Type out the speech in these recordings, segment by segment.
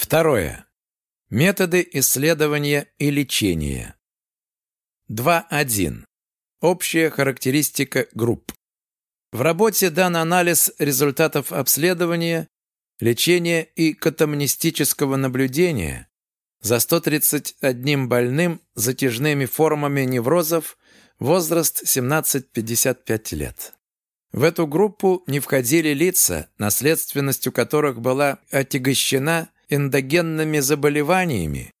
Второе. Методы исследования и лечения. 2.1. Общая характеристика групп. В работе дан анализ результатов обследования, лечения и катамнистического наблюдения за 131 больным затяжными формами неврозов возраст 17-55 лет. В эту группу не входили лица, наследственностью которых была отягощена эндогенными заболеваниями,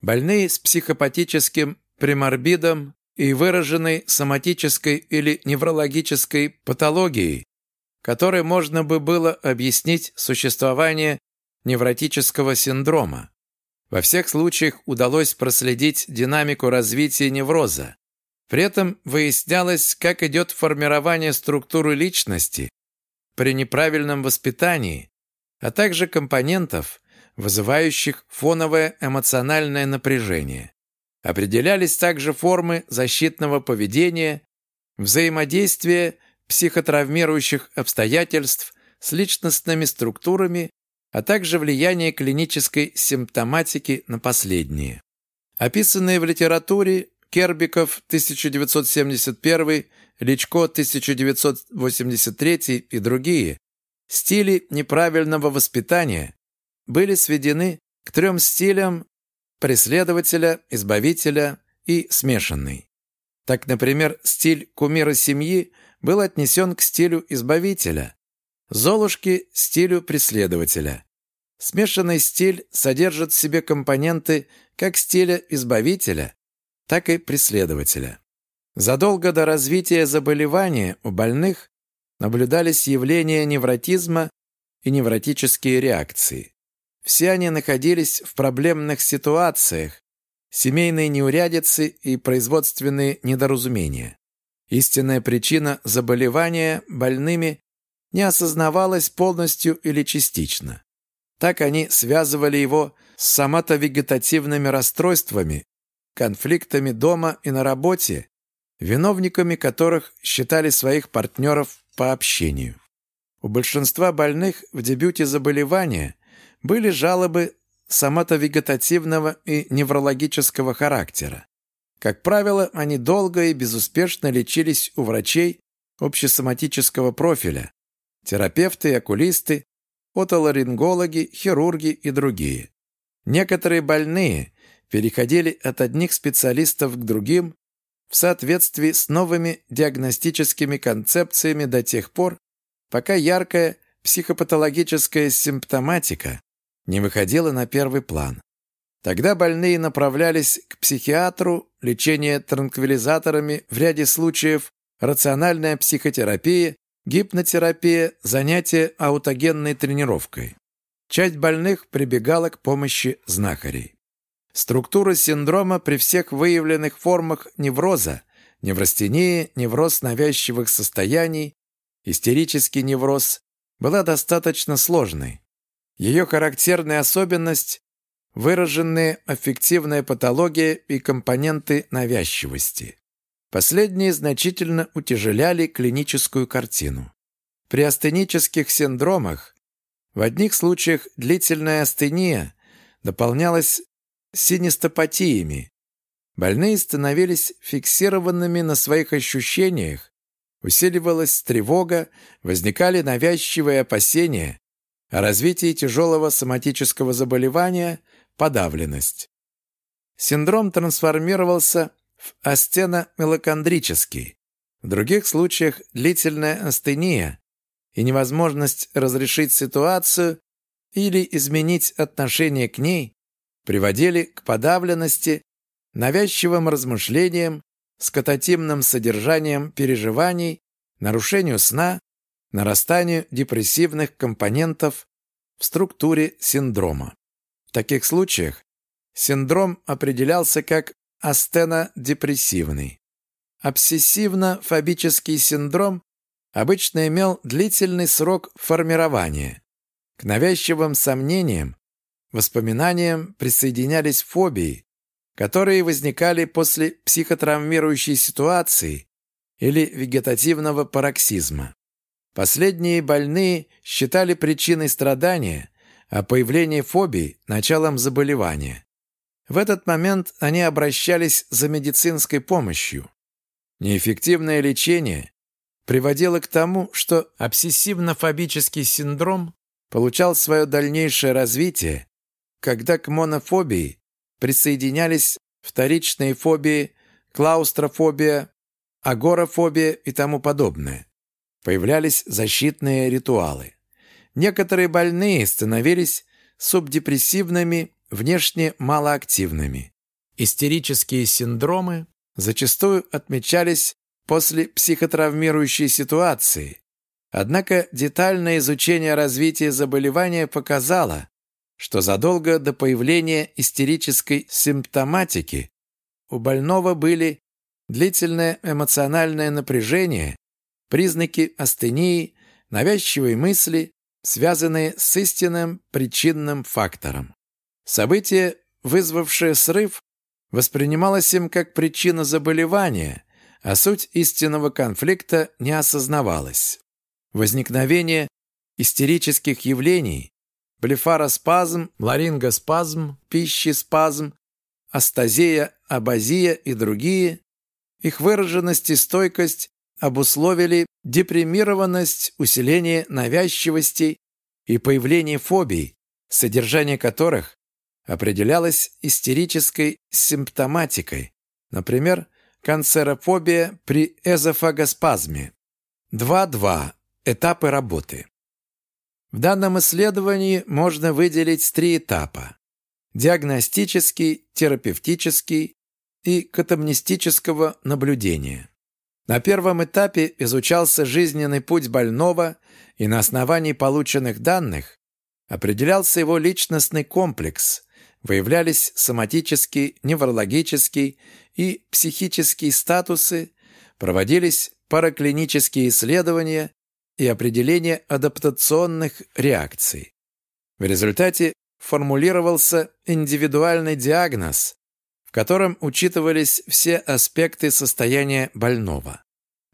больные с психопатическим приморбидом и выраженной соматической или неврологической патологией, которой можно бы было объяснить существование невротического синдрома. Во всех случаях удалось проследить динамику развития невроза. При этом выяснялось, как идет формирование структуры личности при неправильном воспитании, а также компонентов, вызывающих фоновое эмоциональное напряжение. Определялись также формы защитного поведения, взаимодействие психотравмирующих обстоятельств с личностными структурами, а также влияние клинической симптоматики на последние. Описанные в литературе Кербиков 1971, Личко 1983 и другие стили неправильного воспитания были сведены к трем стилям преследователя, избавителя и смешанный. Так, например, стиль кумира семьи был отнесен к стилю избавителя, Золушки – стилю преследователя. Смешанный стиль содержит в себе компоненты как стиля избавителя, так и преследователя. Задолго до развития заболевания у больных наблюдались явления невротизма и невротические реакции. Все они находились в проблемных ситуациях, семейные неурядицы и производственные недоразумения. Истинная причина заболевания больными не осознавалась полностью или частично. Так они связывали его с соматовегетативными расстройствами, конфликтами дома и на работе, виновниками которых считали своих партнеров по общению. У большинства больных в дебюте заболевания были жалобы соматовегетативного и неврологического характера. Как правило, они долго и безуспешно лечились у врачей общесоматического профиля, терапевты окулисты, отоларингологи, хирурги и другие. Некоторые больные переходили от одних специалистов к другим в соответствии с новыми диагностическими концепциями до тех пор, пока яркая психопатологическая симптоматика не выходила на первый план. Тогда больные направлялись к психиатру, лечение транквилизаторами, в ряде случаев рациональная психотерапия, гипнотерапия, занятия аутогенной тренировкой. Часть больных прибегала к помощи знахарей. Структура синдрома при всех выявленных формах невроза, неврастении, невроз навязчивых состояний, истерический невроз, была достаточно сложной. Ее характерная особенность – выраженные аффективная патология и компоненты навязчивости. Последние значительно утяжеляли клиническую картину. При астенических синдромах в одних случаях длительная астения дополнялась синестопатиями. Больные становились фиксированными на своих ощущениях, усиливалась тревога, возникали навязчивые опасения, о развитии тяжелого соматического заболевания – подавленность. Синдром трансформировался в астеномелокондрический. В других случаях длительная астения и невозможность разрешить ситуацию или изменить отношение к ней приводили к подавленности, навязчивым размышлениям, скототимным содержанием переживаний, нарушению сна, нарастанию депрессивных компонентов в структуре синдрома. В таких случаях синдром определялся как астенодепрессивный. Обсессивно-фобический синдром обычно имел длительный срок формирования. К навязчивым сомнениям, воспоминаниям присоединялись фобии, которые возникали после психотравмирующей ситуации или вегетативного пароксизма. Последние больные считали причиной страдания а появление фобий – началом заболевания. В этот момент они обращались за медицинской помощью. Неэффективное лечение приводило к тому, что обсессивно-фобический синдром получал свое дальнейшее развитие, когда к монофобии присоединялись вторичные фобии, клаустрофобия, агорафобия и тому подобное. Появлялись защитные ритуалы. Некоторые больные становились субдепрессивными, внешне малоактивными. Истерические синдромы зачастую отмечались после психотравмирующей ситуации. Однако детальное изучение развития заболевания показало, что задолго до появления истерической симптоматики у больного были длительное эмоциональное напряжение, признаки астении, навязчивые мысли, связанные с истинным причинным фактором. Событие, вызвавшее срыв, воспринималось им как причина заболевания, а суть истинного конфликта не осознавалась. Возникновение истерических явлений, блефароспазм, ларингоспазм, пищеспазм, астазия, абазия и другие, их выраженность и стойкость обусловили депримированность, усиление навязчивости и появление фобий, содержание которых определялось истерической симптоматикой, например, канцерофобия при эзофагоспазме. 2.2. Этапы работы. В данном исследовании можно выделить три этапа. Диагностический, терапевтический и катамнистического наблюдения. На первом этапе изучался жизненный путь больного, и на основании полученных данных определялся его личностный комплекс, выявлялись соматические, неврологические и психические статусы, проводились параклинические исследования и определение адаптационных реакций. В результате формулировался индивидуальный диагноз, в котором учитывались все аспекты состояния больного.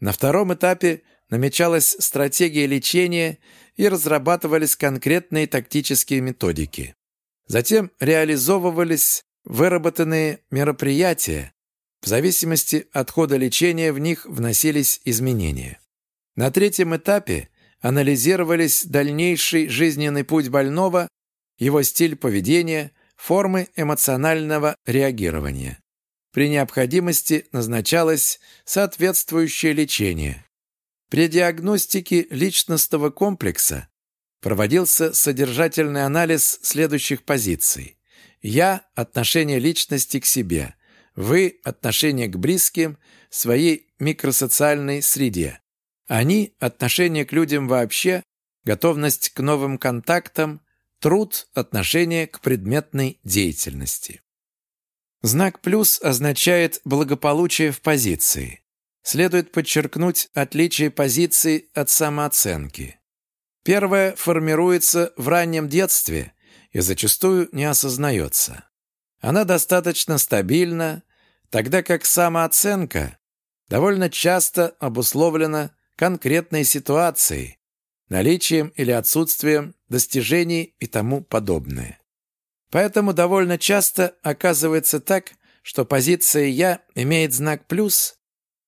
На втором этапе намечалась стратегия лечения и разрабатывались конкретные тактические методики. Затем реализовывались выработанные мероприятия, в зависимости от хода лечения в них вносились изменения. На третьем этапе анализировались дальнейший жизненный путь больного, его стиль поведения, формы эмоционального реагирования. При необходимости назначалось соответствующее лечение. При диагностике личностного комплекса проводился содержательный анализ следующих позиций. «Я» – отношение личности к себе. «Вы» – отношение к близким, своей микросоциальной среде. «Они» – отношение к людям вообще, готовность к новым контактам, Труд – отношение к предметной деятельности. Знак «плюс» означает благополучие в позиции. Следует подчеркнуть отличие позиции от самооценки. Первая формируется в раннем детстве и зачастую не осознается. Она достаточно стабильна, тогда как самооценка довольно часто обусловлена конкретной ситуацией, наличием или отсутствием достижений и тому подобное. Поэтому довольно часто оказывается так, что позиция «я» имеет знак «плюс»,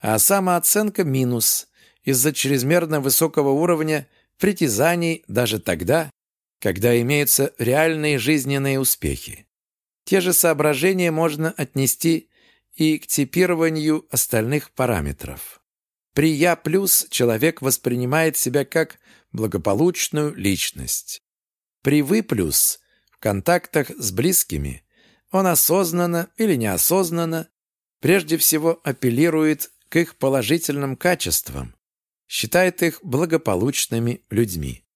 а самооценка «минус» из-за чрезмерно высокого уровня притязаний даже тогда, когда имеются реальные жизненные успехи. Те же соображения можно отнести и к типированию остальных параметров. При «я плюс» человек воспринимает себя как благополучную личность. При «вы плюс» в контактах с близкими он осознанно или неосознанно прежде всего апеллирует к их положительным качествам, считает их благополучными людьми.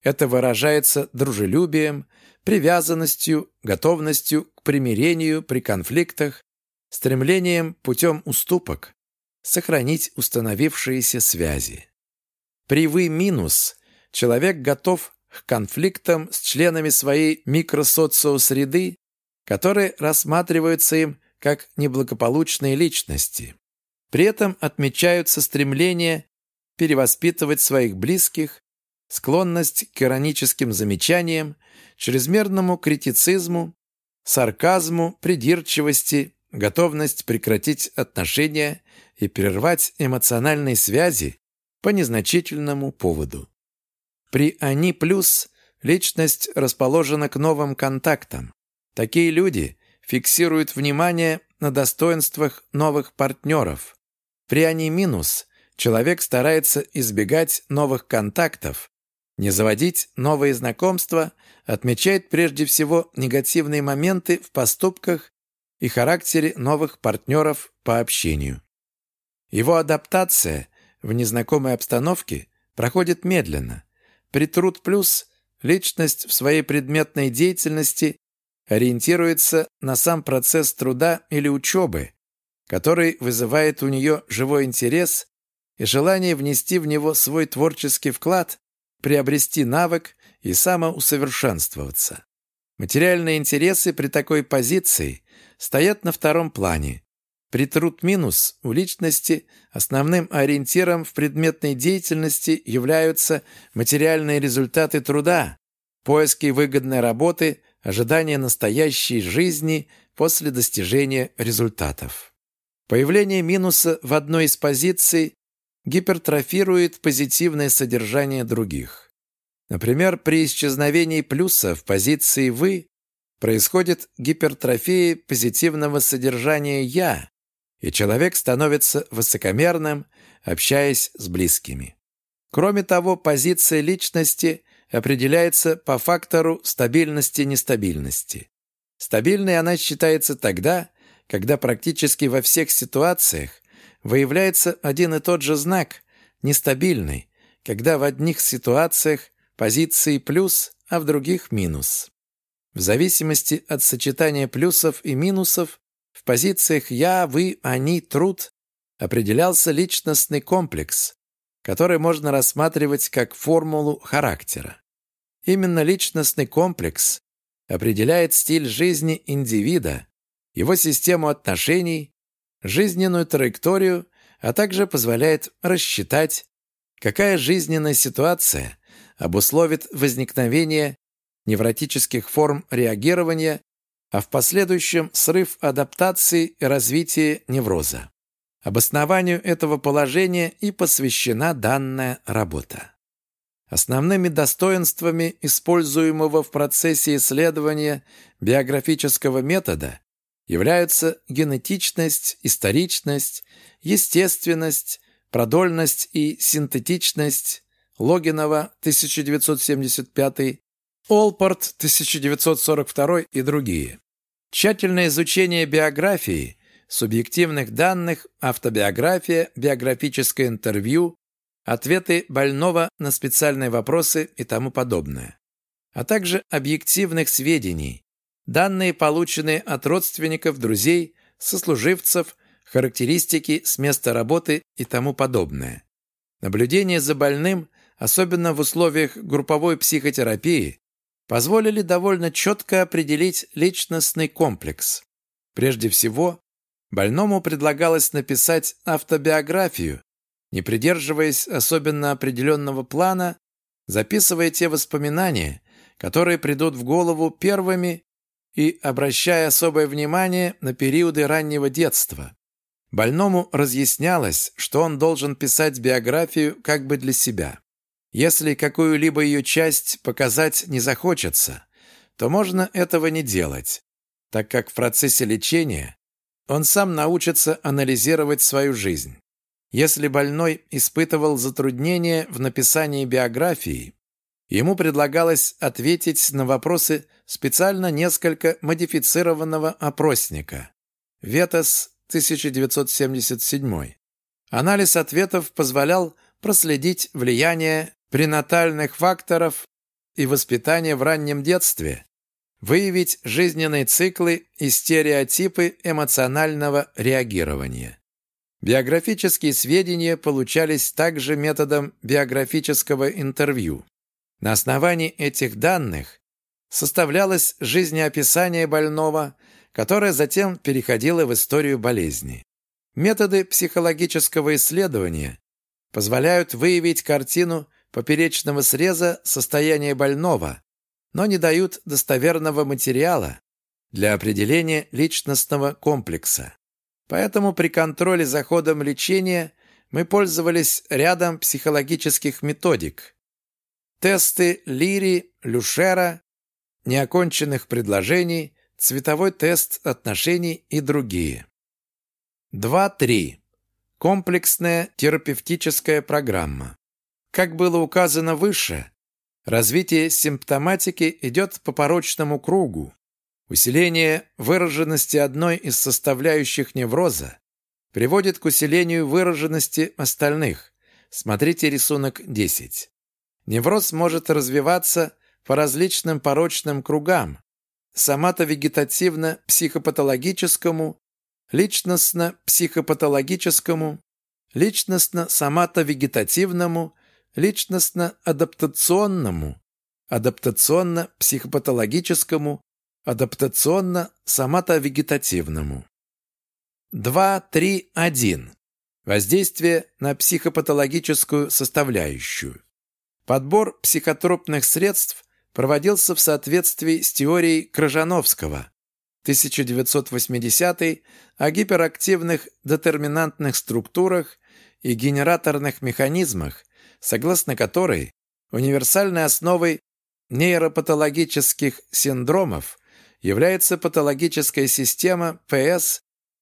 Это выражается дружелюбием, привязанностью, готовностью к примирению при конфликтах, стремлением путем уступок сохранить установившиеся связи. При «вы» минус человек готов к конфликтам с членами своей микросоциосреды, которые рассматриваются им как неблагополучные личности. При этом отмечаются стремления перевоспитывать своих близких, склонность к ироническим замечаниям, чрезмерному критицизму, сарказму, придирчивости, готовность прекратить отношения и прервать эмоциональные связи по незначительному поводу. При «они плюс» личность расположена к новым контактам. Такие люди фиксируют внимание на достоинствах новых партнеров. При «они минус» человек старается избегать новых контактов, не заводить новые знакомства, отмечает прежде всего негативные моменты в поступках и характере новых партнеров по общению. Его адаптация в незнакомой обстановке проходит медленно. При труд плюс личность в своей предметной деятельности ориентируется на сам процесс труда или учебы, который вызывает у нее живой интерес и желание внести в него свой творческий вклад, приобрести навык и самоусовершенствоваться. Материальные интересы при такой позиции стоят на втором плане. При труд-минус у личности основным ориентиром в предметной деятельности являются материальные результаты труда, поиски выгодной работы, ожидание настоящей жизни после достижения результатов. Появление минуса в одной из позиций гипертрофирует позитивное содержание других. Например, при исчезновении плюса в позиции «вы» происходит гипертрофия позитивного содержания «я», и человек становится высокомерным, общаясь с близкими. Кроме того, позиция личности определяется по фактору стабильности-нестабильности. Стабильной она считается тогда, когда практически во всех ситуациях выявляется один и тот же знак – нестабильный, когда в одних ситуациях позиции плюс, а в других минус. В зависимости от сочетания плюсов и минусов в позициях «я», «вы», «они», «труд» определялся личностный комплекс, который можно рассматривать как формулу характера. Именно личностный комплекс определяет стиль жизни индивида, его систему отношений, жизненную траекторию, а также позволяет рассчитать, какая жизненная ситуация обусловит возникновение невротических форм реагирования, а в последующем срыв адаптации и развитие невроза. Обоснованию этого положения и посвящена данная работа. Основными достоинствами используемого в процессе исследования биографического метода являются генетичность, историчность, естественность, продольность и синтетичность Логинова 1975, Олпорт 1942 и другие. Тщательное изучение биографии, субъективных данных, автобиография, биографическое интервью, ответы больного на специальные вопросы и тому подобное, а также объективных сведений, Данные, полученные от родственников, друзей, сослуживцев, характеристики с места работы и тому подобное. Наблюдение за больным, особенно в условиях групповой психотерапии, позволили довольно четко определить личностный комплекс. Прежде всего, больному предлагалось написать автобиографию, не придерживаясь особенно определенного плана, записывая те воспоминания, которые придут в голову первыми и обращая особое внимание на периоды раннего детства. Больному разъяснялось, что он должен писать биографию как бы для себя. Если какую-либо ее часть показать не захочется, то можно этого не делать, так как в процессе лечения он сам научится анализировать свою жизнь. Если больной испытывал затруднения в написании биографии, ему предлагалось ответить на вопросы специально несколько модифицированного опросника. Ветос 1977. Анализ ответов позволял проследить влияние пренатальных факторов и воспитания в раннем детстве, выявить жизненные циклы и стереотипы эмоционального реагирования. Биографические сведения получались также методом биографического интервью. На основании этих данных составлялось жизнеописание больного, которое затем переходило в историю болезни. Методы психологического исследования позволяют выявить картину поперечного среза состояния больного, но не дают достоверного материала для определения личностного комплекса. Поэтому при контроле за ходом лечения мы пользовались рядом психологических методик. Тесты Лири, Люшера, неоконченных предложений, цветовой тест отношений и другие. 2.3. Комплексная терапевтическая программа. Как было указано выше, развитие симптоматики идет по порочному кругу. Усиление выраженности одной из составляющих невроза приводит к усилению выраженности остальных. Смотрите рисунок 10. Невроз может развиваться по различным порочным кругам, сомато-вегетативно-психопатологическому, личностно-психопатологическому, личностно-сомато-вегетативному, личностно-адаптационному, адаптационно-психопатологическому, адаптационно-сомато-вегетативному. 2.3.1. Воздействие на психопатологическую составляющую. Подбор психотропных средств проводился в соответствии с теорией Крыжановского 1980 о гиперактивных детерминантных структурах и генераторных механизмах, согласно которой универсальной основой нейропатологических синдромов является патологическая система ПС,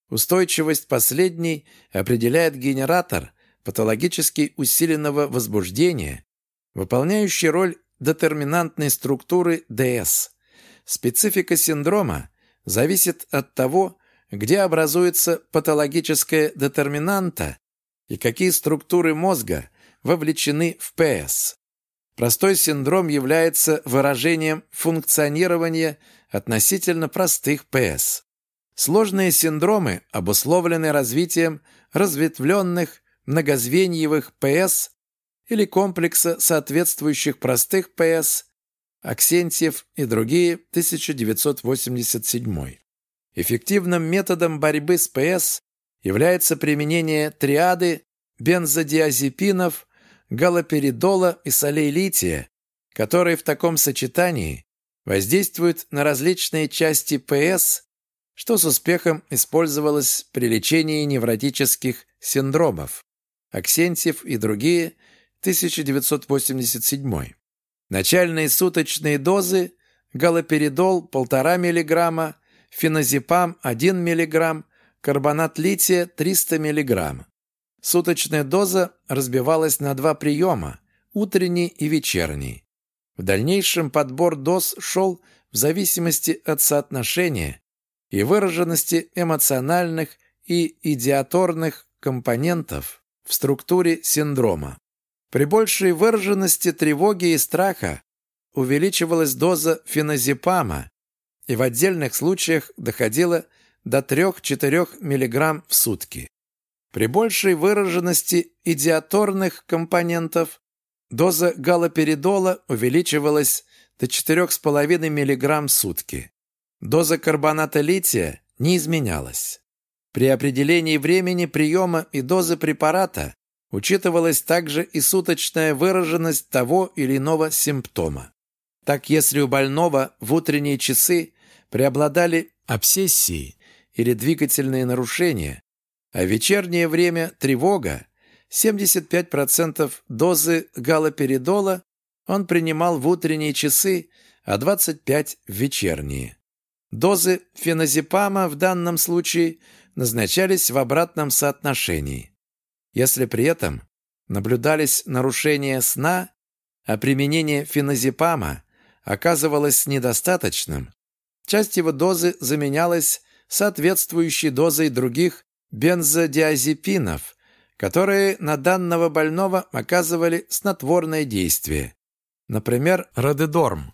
устойчивость последней определяет генератор патологически усиленного возбуждения, выполняющий роль детерминантной структуры ДС. Специфика синдрома зависит от того, где образуется патологическая детерминанта и какие структуры мозга вовлечены в ПС. Простой синдром является выражением функционирования относительно простых ПС. Сложные синдромы обусловлены развитием разветвленных многозвеньевых ПС или комплекса соответствующих простых ПС, Аксентьев и другие, 1987. Эффективным методом борьбы с ПС является применение триады бензодиазепинов, галоперидола и солей лития, которые в таком сочетании воздействуют на различные части ПС, что с успехом использовалось при лечении невротических синдромов. Аксентьев и другие, 1987. Начальные суточные дозы галоперидол 1,5 мг, феназепам 1 мг, карбонат лития 300 мг. Суточная доза разбивалась на два приема – утренний и вечерний. В дальнейшем подбор доз шел в зависимости от соотношения и выраженности эмоциональных и идиаторных компонентов в структуре синдрома. При большей выраженности тревоги и страха увеличивалась доза феназепама и в отдельных случаях доходила до 3-4 мг в сутки. При большей выраженности идиаторных компонентов доза галоперидола увеличивалась до 4,5 мг в сутки. Доза карбоната лития не изменялась. При определении времени приема и дозы препарата учитывалась также и суточная выраженность того или иного симптома. Так, если у больного в утренние часы преобладали обсессии или двигательные нарушения, а в вечернее время тревога, 75% дозы галоперидола он принимал в утренние часы, а 25% в вечерние. Дозы феназепама в данном случае назначались в обратном соотношении. Если при этом наблюдались нарушения сна, а применение феназепама оказывалось недостаточным, часть его дозы заменялась соответствующей дозой других бензодиазепинов, которые на данного больного оказывали снотворное действие. Например, родедорм.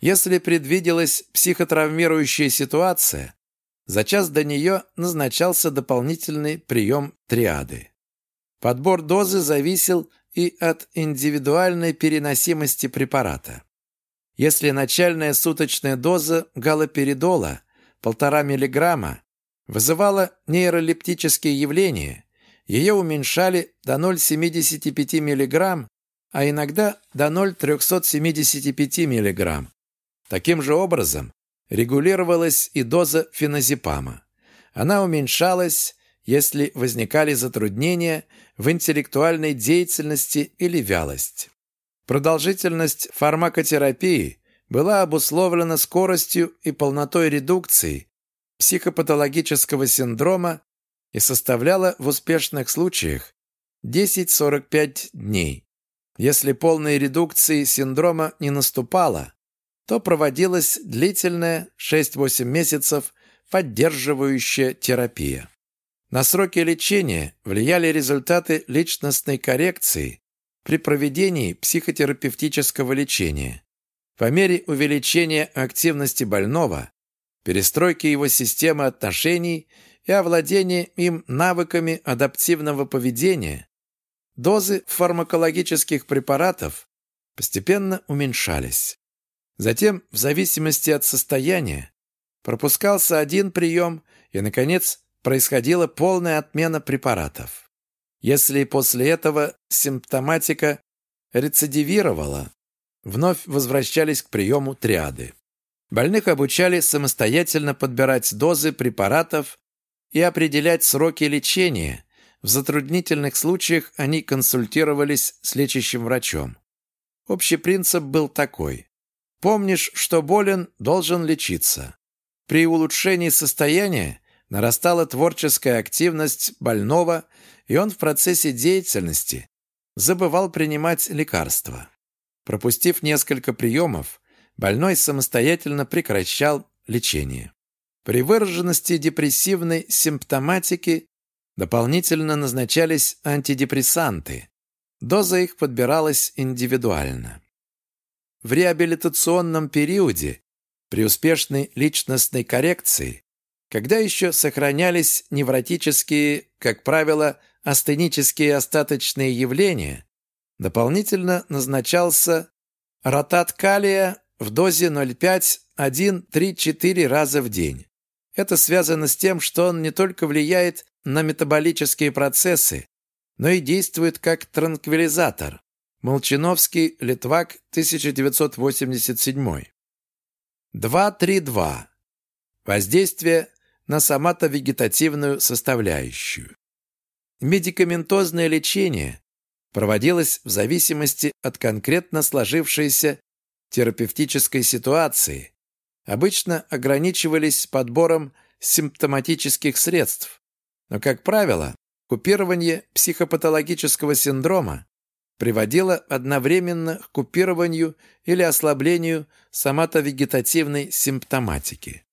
Если предвиделась психотравмирующая ситуация, за час до нее назначался дополнительный прием триады. Подбор дозы зависел и от индивидуальной переносимости препарата. Если начальная суточная доза галоперидола 1,5 мг вызывала нейролептические явления, ее уменьшали до 0,75 мг, а иногда до 0,375 мг. Таким же образом регулировалась и доза феназепама. Она уменьшалась, если возникали затруднения в интеллектуальной деятельности или вялость. Продолжительность фармакотерапии была обусловлена скоростью и полнотой редукции психопатологического синдрома и составляла в успешных случаях 10-45 дней. Если полной редукции синдрома не наступало, то проводилась длительная 6-8 месяцев поддерживающая терапия. На сроки лечения влияли результаты личностной коррекции при проведении психотерапевтического лечения. По мере увеличения активности больного, перестройки его системы отношений и овладения им навыками адаптивного поведения, дозы фармакологических препаратов постепенно уменьшались. Затем, в зависимости от состояния, пропускался один прием и, наконец, происходила полная отмена препаратов. Если после этого симптоматика рецидивировала, вновь возвращались к приему триады. Больных обучали самостоятельно подбирать дозы препаратов и определять сроки лечения. В затруднительных случаях они консультировались с лечащим врачом. Общий принцип был такой. Помнишь, что болен, должен лечиться. При улучшении состояния нарастала творческая активность больного, и он в процессе деятельности забывал принимать лекарства. Пропустив несколько приемов, больной самостоятельно прекращал лечение. При выраженности депрессивной симптоматики дополнительно назначались антидепрессанты. Доза их подбиралась индивидуально. В реабилитационном периоде при успешной личностной коррекции когда еще сохранялись невротические, как правило, астенические остаточные явления, дополнительно назначался ротат калия в дозе 0,5-1-3-4 раза в день. Это связано с тем, что он не только влияет на метаболические процессы, но и действует как транквилизатор. Молчиновский, Литвак, 1987. 2.3.2. Воздействие на соматовегетативную составляющую. Медикаментозное лечение проводилось в зависимости от конкретно сложившейся терапевтической ситуации, обычно ограничивались подбором симптоматических средств, но, как правило, купирование психопатологического синдрома приводило одновременно к купированию или ослаблению соматовегетативной симптоматики.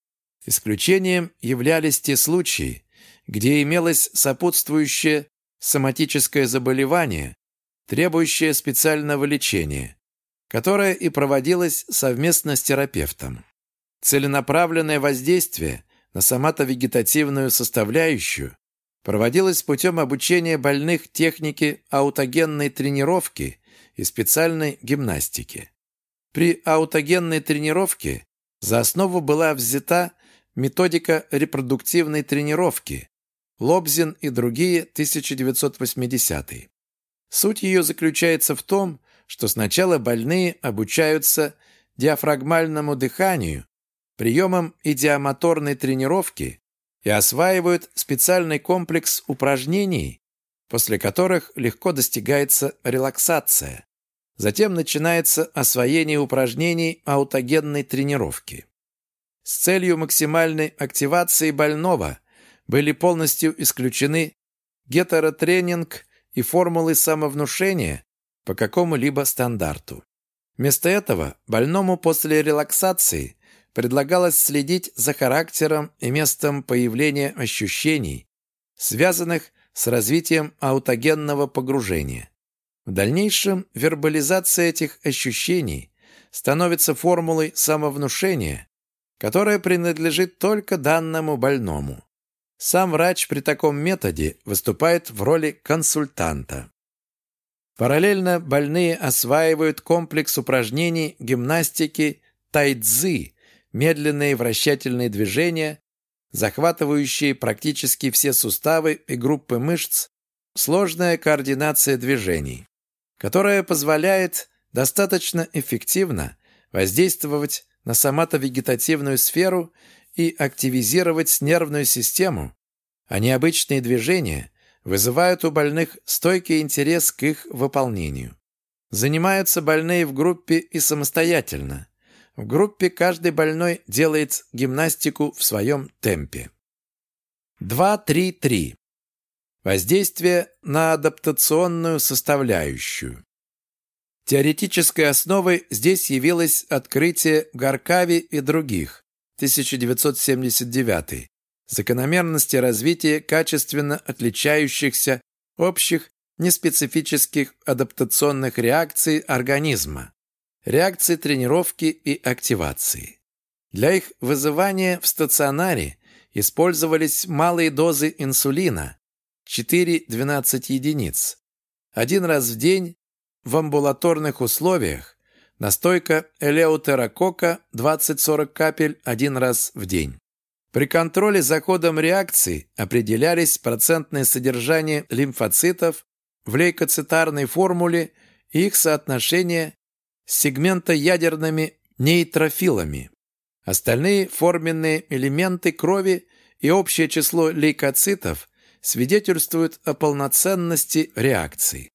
Исключением являлись те случаи, где имелось сопутствующее соматическое заболевание, требующее специального лечения, которое и проводилось совместно с терапевтом. Целенаправленное воздействие на соматовегетативную составляющую проводилось путем обучения больных технике аутогенной тренировки и специальной гимнастики. При аутогенной тренировке за основу была взята Методика репродуктивной тренировки. Лобзин и другие, 1980 Суть ее заключается в том, что сначала больные обучаются диафрагмальному дыханию, приемам идиомоторной тренировки и осваивают специальный комплекс упражнений, после которых легко достигается релаксация. Затем начинается освоение упражнений аутогенной тренировки. С целью максимальной активации больного были полностью исключены гетеротренинг и формулы самовнушения по какому-либо стандарту. Вместо этого больному после релаксации предлагалось следить за характером и местом появления ощущений, связанных с развитием аутогенного погружения. В дальнейшем вербализация этих ощущений становится формулой самовнушения, которая принадлежит только данному больному. Сам врач при таком методе выступает в роли консультанта. Параллельно больные осваивают комплекс упражнений гимнастики тайцзы, медленные вращательные движения, захватывающие практически все суставы и группы мышц, сложная координация движений. которая позволяет достаточно эффективно воздействовать на соматовегетативную сферу и активизировать нервную систему, а необычные движения вызывают у больных стойкий интерес к их выполнению. Занимаются больные в группе и самостоятельно. В группе каждый больной делает гимнастику в своем темпе. 2.3.3. Воздействие на адаптационную составляющую. Теоретической основой здесь явилось открытие Гаркави и других, 1979, закономерности развития качественно отличающихся общих неспецифических адаптационных реакций организма, реакций тренировки и активации. Для их вызывания в стационаре использовались малые дозы инсулина 4-12 единиц, один раз в день в амбулаторных условиях настойка элеутерокока 20-40 капель один раз в день. При контроле за ходом реакции определялись процентное содержание лимфоцитов в лейкоцитарной формуле и их соотношение с сегментоядерными нейтрофилами. Остальные форменные элементы крови и общее число лейкоцитов свидетельствуют о полноценности реакции.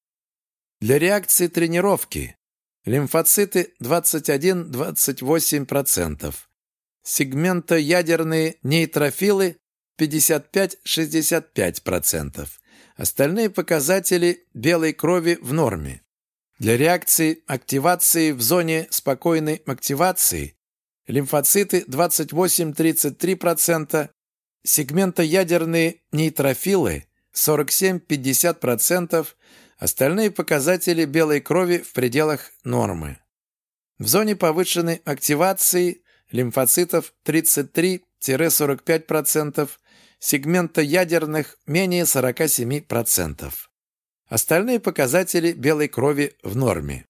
Для реакции тренировки лимфоциты 21-28%, сегментоядерные нейтрофилы 55-65%. Остальные показатели белой крови в норме. Для реакции активации в зоне спокойной активации лимфоциты 28-33%, сегментоядерные нейтрофилы 47-50%, остальные показатели белой крови в пределах нормы. В зоне повышенной активации лимфоцитов 33-45%, сегмента ядерных менее 47%. Остальные показатели белой крови в норме.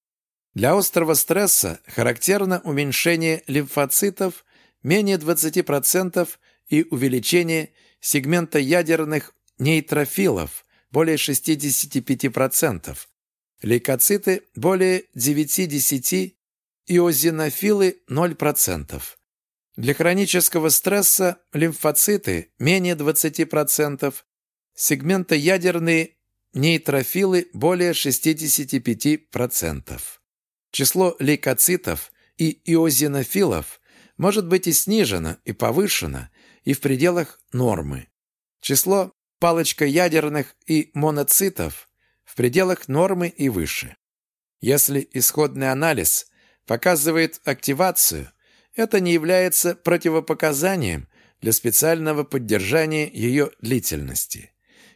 Для острого стресса характерно уменьшение лимфоцитов менее 20% и увеличение сегмента ядерных нейтрофилов более 65%, лейкоциты более 9-10, иозинофилы 0%. Для хронического стресса лимфоциты менее 20%, сегментоядерные нейтрофилы более 65%. Число лейкоцитов и иозинофилов может быть и снижено, и повышено, и в пределах нормы. Число палочкоядерных и моноцитов в пределах нормы и выше. Если исходный анализ показывает активацию, это не является противопоказанием для специального поддержания ее длительности.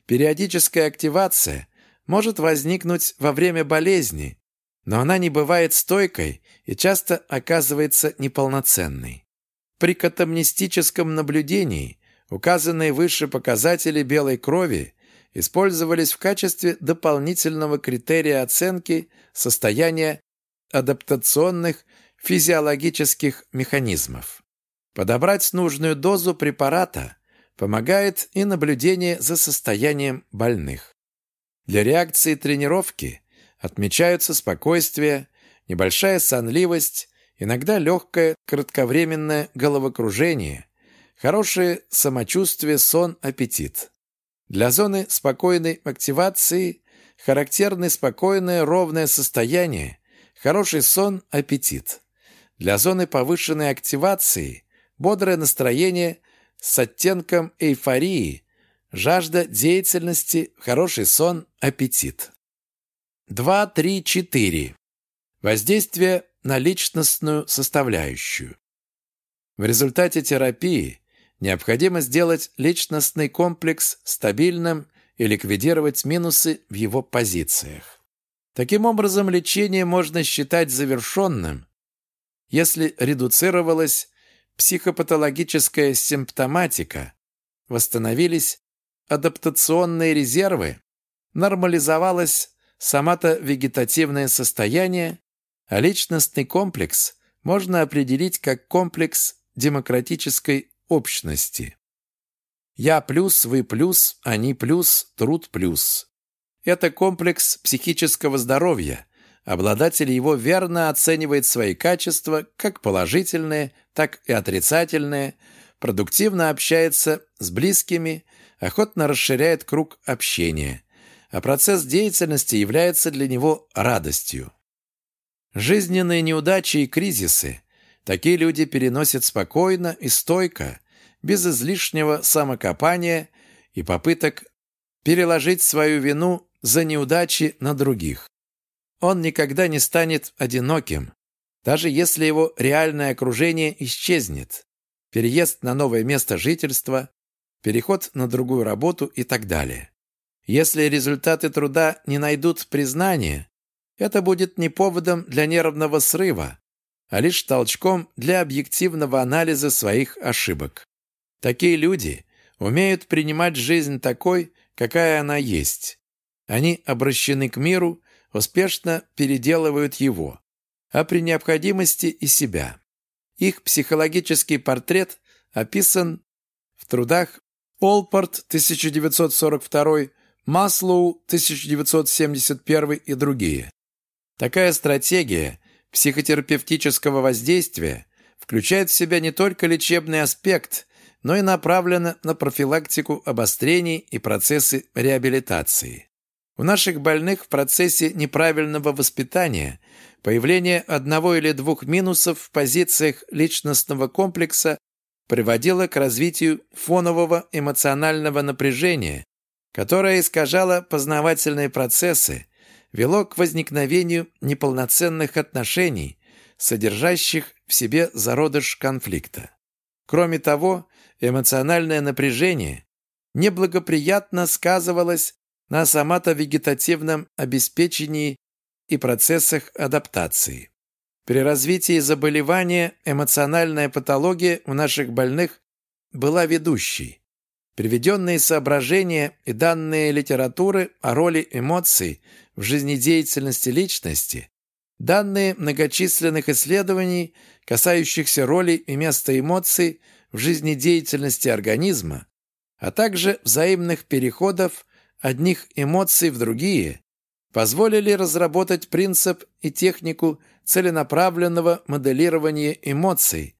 Периодическая активация может возникнуть во время болезни, но она не бывает стойкой и часто оказывается неполноценной. При катамнистическом наблюдении указанные выше показатели белой крови использовались в качестве дополнительного критерия оценки состояния адаптационных физиологических механизмов. Подобрать нужную дозу препарата помогает и наблюдение за состоянием больных. Для реакции тренировки отмечаются спокойствие, небольшая сонливость, иногда легкое кратковременное головокружение, хорошее самочувствие, сон, аппетит. Для зоны спокойной активации характерны спокойное ровное состояние, хороший сон, аппетит. Для зоны повышенной активации бодрое настроение с оттенком эйфории, жажда деятельности, хороший сон, аппетит. 2, 3, 4. Воздействие на личностную составляющую. В результате терапии необходимо сделать личностный комплекс стабильным и ликвидировать минусы в его позициях. Таким образом, лечение можно считать завершенным, если редуцировалась психопатологическая симптоматика, восстановились адаптационные резервы, нормализовалось сомато-вегетативное состояние, а личностный комплекс можно определить как комплекс демократической общности. Я плюс, вы плюс, они плюс, труд плюс. Это комплекс психического здоровья, обладатель его верно оценивает свои качества, как положительные, так и отрицательные, продуктивно общается с близкими, охотно расширяет круг общения, а процесс деятельности является для него радостью. Жизненные неудачи и кризисы. Такие люди переносят спокойно и стойко, без излишнего самокопания и попыток переложить свою вину за неудачи на других. Он никогда не станет одиноким, даже если его реальное окружение исчезнет. Переезд на новое место жительства, переход на другую работу и так далее. Если результаты труда не найдут признания, это будет не поводом для нервного срыва, а лишь толчком для объективного анализа своих ошибок. Такие люди умеют принимать жизнь такой, какая она есть. Они обращены к миру, успешно переделывают его, а при необходимости и себя. Их психологический портрет описан в трудах Олпорт 1942, Маслоу 1971 и другие. Такая стратегия психотерапевтического воздействия включает в себя не только лечебный аспект, но и направлена на профилактику обострений и процессы реабилитации. У наших больных в процессе неправильного воспитания появление одного или двух минусов в позициях личностного комплекса приводило к развитию фонового эмоционального напряжения, которое искажало познавательные процессы, вело к возникновению неполноценных отношений, содержащих в себе зародыш конфликта. Кроме того, эмоциональное напряжение неблагоприятно сказывалось на сомато-вегетативном обеспечении и процессах адаптации. При развитии заболевания эмоциональная патология у наших больных была ведущей. Приведенные соображения и данные литературы о роли эмоций в жизнедеятельности личности, данные многочисленных исследований, касающихся роли и места эмоций в жизнедеятельности организма, а также взаимных переходов одних эмоций в другие, позволили разработать принцип и технику целенаправленного моделирования эмоций.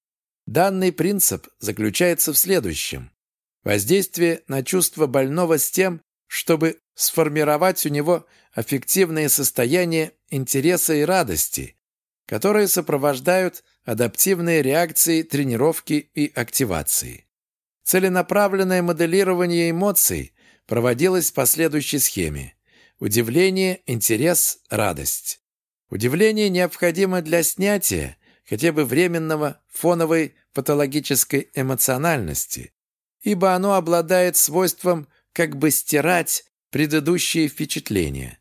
Данный принцип заключается в следующем. Воздействие на чувство больного с тем, чтобы сформировать у него аффективные состояния интереса и радости, которые сопровождают адаптивные реакции тренировки и активации. Целенаправленное моделирование эмоций проводилось по следующей схеме. Удивление, интерес, радость. Удивление необходимо для снятия хотя бы временного фоновой патологической эмоциональности, ибо оно обладает свойством как бы стирать предыдущие впечатления.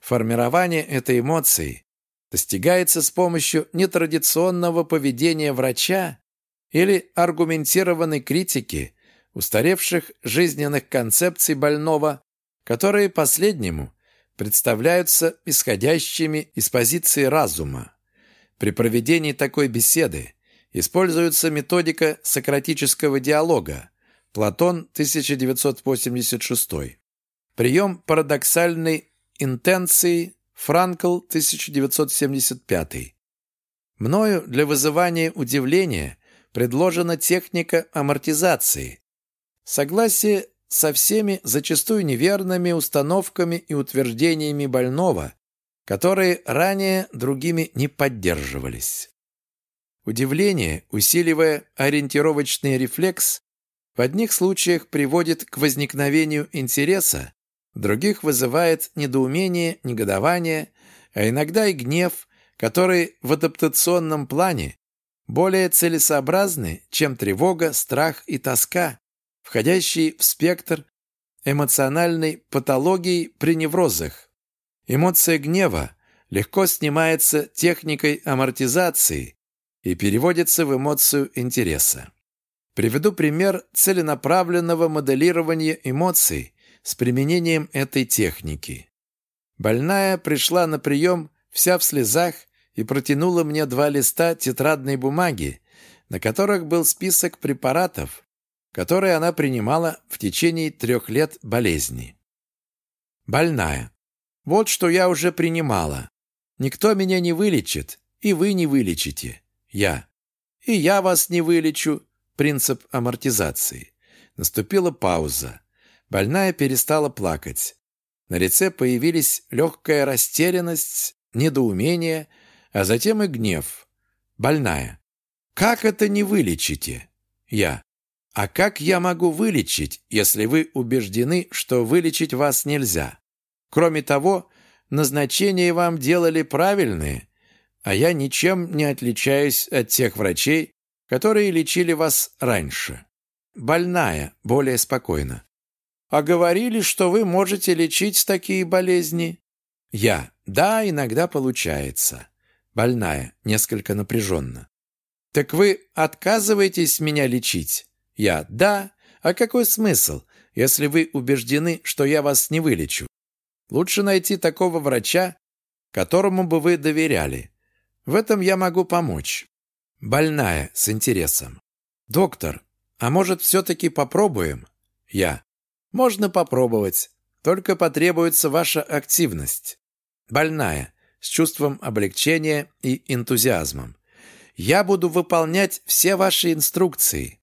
Формирование этой эмоции достигается с помощью нетрадиционного поведения врача или аргументированной критики устаревших жизненных концепций больного, которые последнему представляются исходящими из позиции разума. При проведении такой беседы используется методика сократического диалога, Платон, 1986. Прием парадоксальной интенции, Франкл, 1975. Мною для вызывания удивления предложена техника амортизации. Согласие со всеми зачастую неверными установками и утверждениями больного, которые ранее другими не поддерживались. Удивление, усиливая ориентировочный рефлекс, в одних случаях приводит к возникновению интереса, в других вызывает недоумение, негодование, а иногда и гнев, который в адаптационном плане более целесообразны, чем тревога, страх и тоска, входящие в спектр эмоциональной патологии при неврозах. Эмоция гнева легко снимается техникой амортизации и переводится в эмоцию интереса. Приведу пример целенаправленного моделирования эмоций с применением этой техники. Больная пришла на прием вся в слезах и протянула мне два листа тетрадной бумаги, на которых был список препаратов, которые она принимала в течение трех лет болезни. Больная. Вот что я уже принимала. Никто меня не вылечит, и вы не вылечите. Я. И я вас не вылечу. Принцип амортизации. Наступила пауза. Больная перестала плакать. На лице появились легкая растерянность, недоумение, а затем и гнев. Больная. «Как это не вылечите?» Я. «А как я могу вылечить, если вы убеждены, что вылечить вас нельзя? Кроме того, назначения вам делали правильные, а я ничем не отличаюсь от тех врачей, которые лечили вас раньше. Больная, более спокойно. А говорили, что вы можете лечить такие болезни? Я. Да, иногда получается. Больная, несколько напряженно. Так вы отказываетесь меня лечить? Я. Да. А какой смысл, если вы убеждены, что я вас не вылечу? Лучше найти такого врача, которому бы вы доверяли. В этом я могу помочь. Больная, с интересом. Доктор, а может, все-таки попробуем? Я. Можно попробовать. Только потребуется ваша активность. Больная, с чувством облегчения и энтузиазмом. Я буду выполнять все ваши инструкции.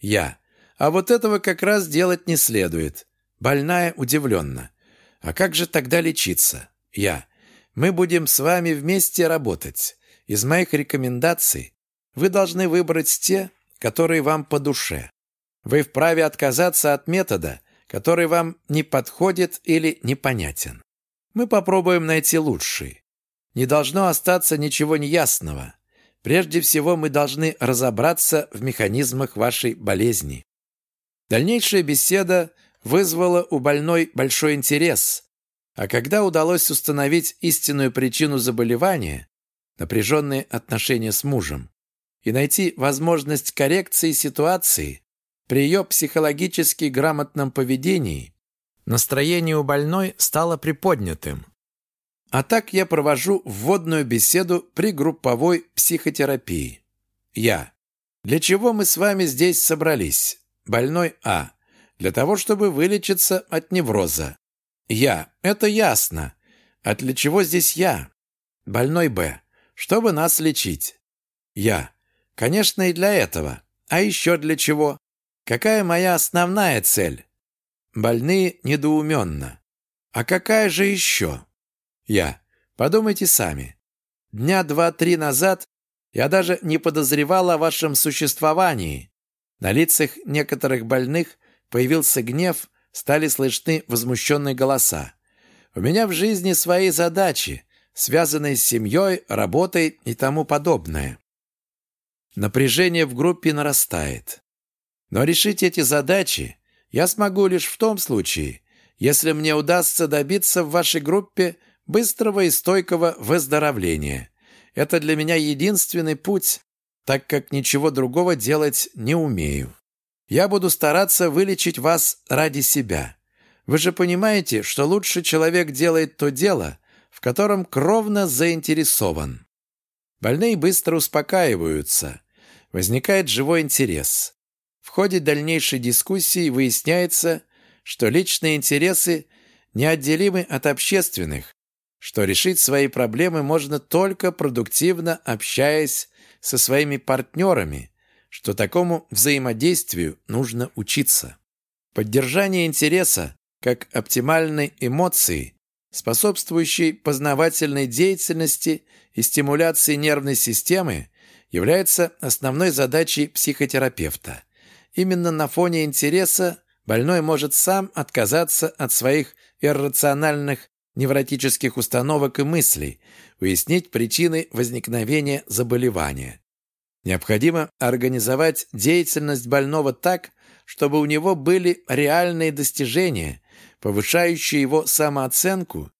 Я. А вот этого как раз делать не следует. Больная удивленно. А как же тогда лечиться? Я. Мы будем с вами вместе работать. Из моих рекомендаций вы должны выбрать те, которые вам по душе. Вы вправе отказаться от метода, который вам не подходит или непонятен. Мы попробуем найти лучший. Не должно остаться ничего неясного. Прежде всего мы должны разобраться в механизмах вашей болезни. Дальнейшая беседа вызвала у больной большой интерес, а когда удалось установить истинную причину заболевания, напряженные отношения с мужем, и найти возможность коррекции ситуации при ее психологически грамотном поведении, настроение у больной стало приподнятым. А так я провожу вводную беседу при групповой психотерапии. Я. Для чего мы с вами здесь собрались? Больной А. Для того, чтобы вылечиться от невроза. Я. Это ясно. А для чего здесь я? Больной Б. Чтобы нас лечить. Я. Конечно, и для этого. А еще для чего? Какая моя основная цель? Больные недоуменно. А какая же еще? Я. Подумайте сами. Дня два-три назад я даже не подозревал о вашем существовании. На лицах некоторых больных появился гнев, стали слышны возмущенные голоса. У меня в жизни свои задачи, связанные с семьей, работой и тому подобное. Напряжение в группе нарастает. Но решить эти задачи я смогу лишь в том случае, если мне удастся добиться в вашей группе быстрого и стойкого выздоровления. Это для меня единственный путь, так как ничего другого делать не умею. Я буду стараться вылечить вас ради себя. Вы же понимаете, что лучше человек делает то дело, в котором кровно заинтересован. Больные быстро успокаиваются. Возникает живой интерес. В ходе дальнейшей дискуссии выясняется, что личные интересы неотделимы от общественных, что решить свои проблемы можно только продуктивно общаясь со своими партнерами, что такому взаимодействию нужно учиться. Поддержание интереса как оптимальной эмоции способствующий познавательной деятельности и стимуляции нервной системы, является основной задачей психотерапевта. Именно на фоне интереса больной может сам отказаться от своих иррациональных невротических установок и мыслей, уяснить причины возникновения заболевания. Необходимо организовать деятельность больного так, чтобы у него были реальные достижения, повышающие его самооценку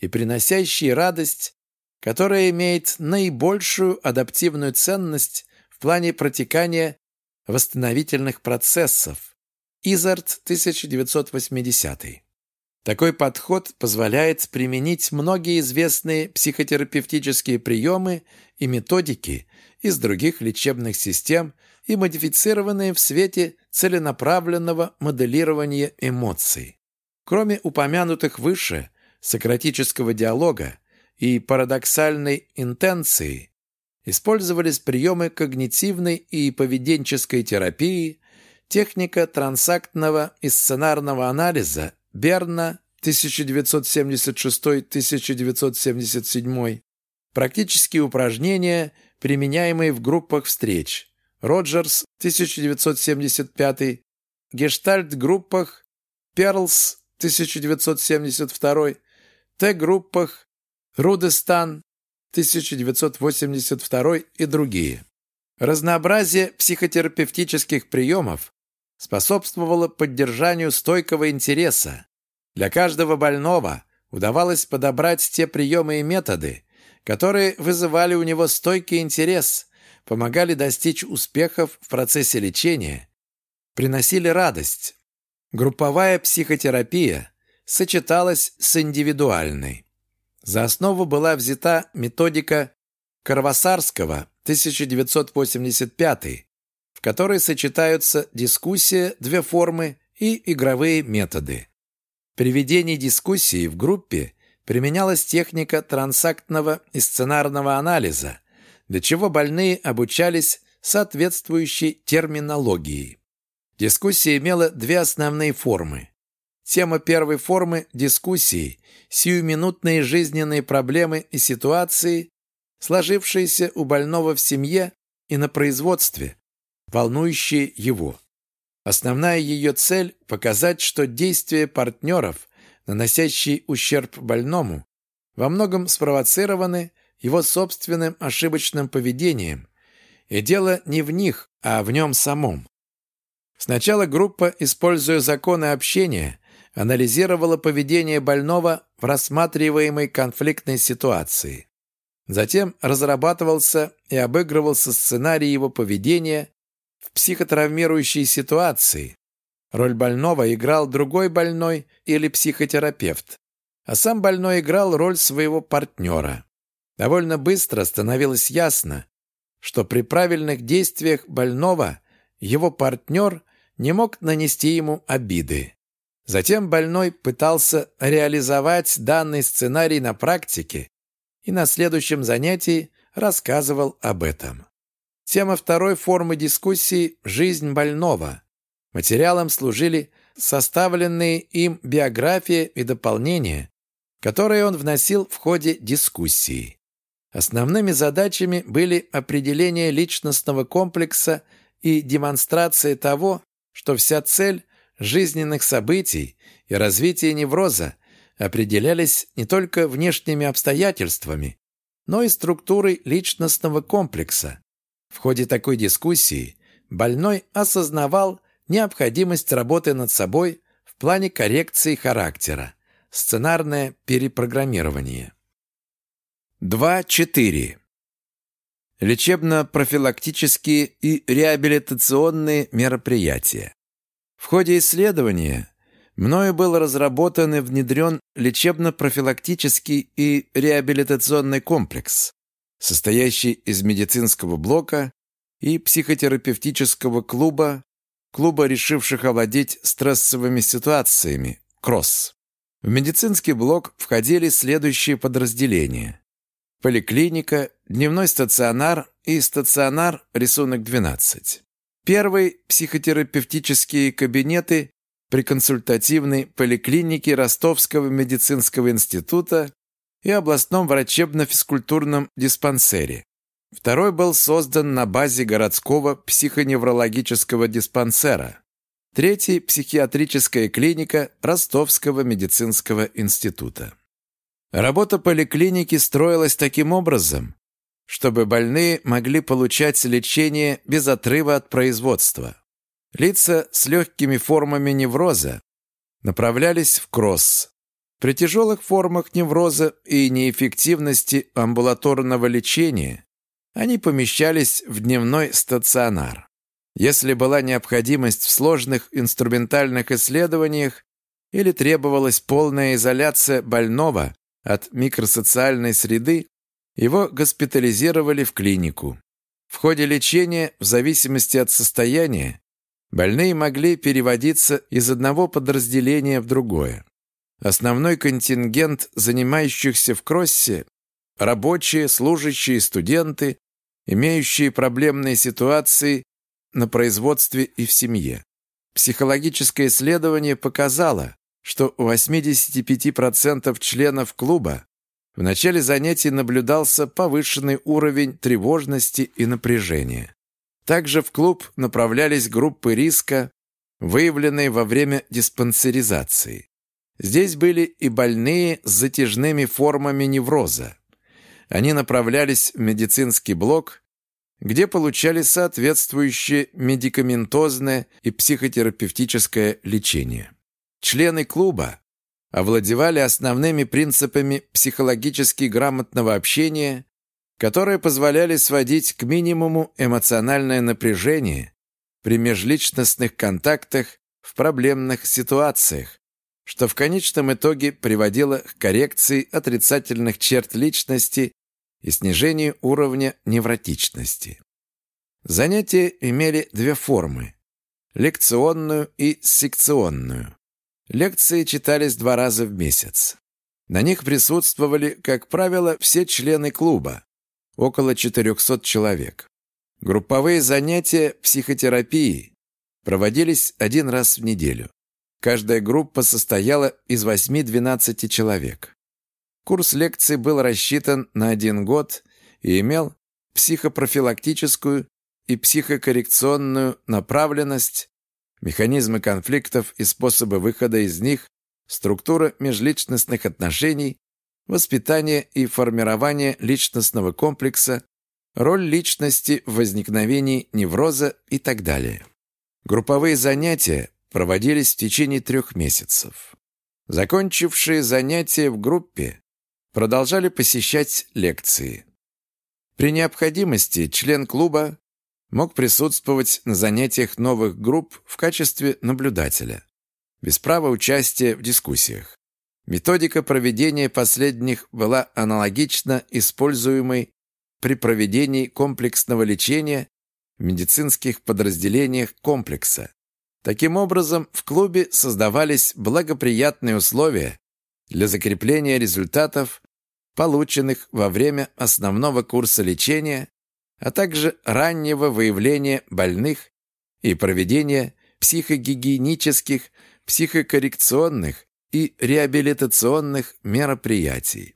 и приносящие радость, которая имеет наибольшую адаптивную ценность в плане протекания восстановительных процессов. Изарт, 1980. Такой подход позволяет применить многие известные психотерапевтические приемы и методики из других лечебных систем и модифицированные в свете целенаправленного моделирования эмоций. Кроме упомянутых выше сократического диалога, и парадоксальной интенции использовались приемы когнитивной и поведенческой терапии, техника трансактного и сценарного анализа Берна 1976-1977, практические упражнения, применяемые в группах встреч, Роджерс 1975, Гештальт-группах, Перлс 1972, Т-группах, Рудестан 1982 и другие. Разнообразие психотерапевтических приемов способствовало поддержанию стойкого интереса. Для каждого больного удавалось подобрать те приемы и методы, которые вызывали у него стойкий интерес, помогали достичь успехов в процессе лечения, приносили радость. Групповая психотерапия сочеталась с индивидуальной. За основу была взята методика Карвасарского 1985, в которой сочетаются дискуссия, две формы и игровые методы. При ведении дискуссии в группе применялась техника трансактного и сценарного анализа, для чего больные обучались соответствующей терминологии. Дискуссия имела две основные формы. Тема первой формы дискуссии – сиюминутные жизненные проблемы и ситуации, сложившиеся у больного в семье и на производстве, волнующие его. Основная ее цель – показать, что действия партнеров, наносящие ущерб больному, во многом спровоцированы его собственным ошибочным поведением, и дело не в них, а в нем самом. Сначала группа, используя законы общения, анализировала поведение больного в рассматриваемой конфликтной ситуации. Затем разрабатывался и обыгрывался сценарий его поведения психотравмирующей ситуации. Роль больного играл другой больной или психотерапевт, а сам больной играл роль своего партнера. Довольно быстро становилось ясно, что при правильных действиях больного его партнер не мог нанести ему обиды. Затем больной пытался реализовать данный сценарий на практике и на следующем занятии рассказывал об этом. Тема второй формы дискуссии «Жизнь больного». Материалом служили составленные им биография и дополнения, которые он вносил в ходе дискуссии. Основными задачами были определение личностного комплекса и демонстрация того, что вся цель жизненных событий и развития невроза определялись не только внешними обстоятельствами, но и структурой личностного комплекса. В ходе такой дискуссии больной осознавал необходимость работы над собой в плане коррекции характера, сценарное перепрограммирование. 2.4. Лечебно-профилактические и реабилитационные мероприятия. В ходе исследования мною был разработан и внедрен лечебно-профилактический и реабилитационный комплекс, состоящий из медицинского блока и психотерапевтического клуба, клуба решивших овладеть стрессовыми ситуациями, КРОСС. В медицинский блок входили следующие подразделения. Поликлиника, дневной стационар и стационар рисунок 12. Первый – психотерапевтические кабинеты при консультативной поликлинике Ростовского медицинского института и областном врачебно-физкультурном диспансере. Второй был создан на базе городского психоневрологического диспансера. Третий – психиатрическая клиника Ростовского медицинского института. Работа поликлиники строилась таким образом, чтобы больные могли получать лечение без отрыва от производства. Лица с легкими формами невроза направлялись в кросс. При тяжелых формах невроза и неэффективности амбулаторного лечения они помещались в дневной стационар. Если была необходимость в сложных инструментальных исследованиях или требовалась полная изоляция больного от микросоциальной среды, его госпитализировали в клинику. В ходе лечения, в зависимости от состояния, больные могли переводиться из одного подразделения в другое. Основной контингент занимающихся в кроссе рабочие, служащие, студенты, имеющие проблемные ситуации на производстве и в семье. Психологическое исследование показало, что у 85% членов клуба в начале занятий наблюдался повышенный уровень тревожности и напряжения. Также в клуб направлялись группы риска, выявленные во время диспансеризации. Здесь были и больные с затяжными формами невроза. Они направлялись в медицинский блок, где получали соответствующее медикаментозное и психотерапевтическое лечение. Члены клуба овладевали основными принципами психологически грамотного общения, которые позволяли сводить к минимуму эмоциональное напряжение при межличностных контактах в проблемных ситуациях, что в конечном итоге приводило к коррекции отрицательных черт личности и снижению уровня невротичности. Занятия имели две формы – лекционную и секционную. Лекции читались два раза в месяц. На них присутствовали, как правило, все члены клуба, около 400 человек. Групповые занятия психотерапии проводились один раз в неделю. Каждая группа состояла из 8-12 человек. Курс лекций был рассчитан на один год и имел психопрофилактическую и психокоррекционную направленность механизмы конфликтов и способы выхода из них, структура межличностных отношений, воспитание и формирование личностного комплекса, роль личности в возникновении невроза и так далее. Групповые занятия проводились в течение трех месяцев. Закончившие занятия в группе продолжали посещать лекции. При необходимости член клуба мог присутствовать на занятиях новых групп в качестве наблюдателя, без права участия в дискуссиях. Методика проведения последних была аналогична используемой при проведении комплексного лечения в медицинских подразделениях комплекса. Таким образом, в клубе создавались благоприятные условия для закрепления результатов, полученных во время основного курса лечения а также раннего выявления больных и проведения психогигиенических, психокоррекционных и реабилитационных мероприятий.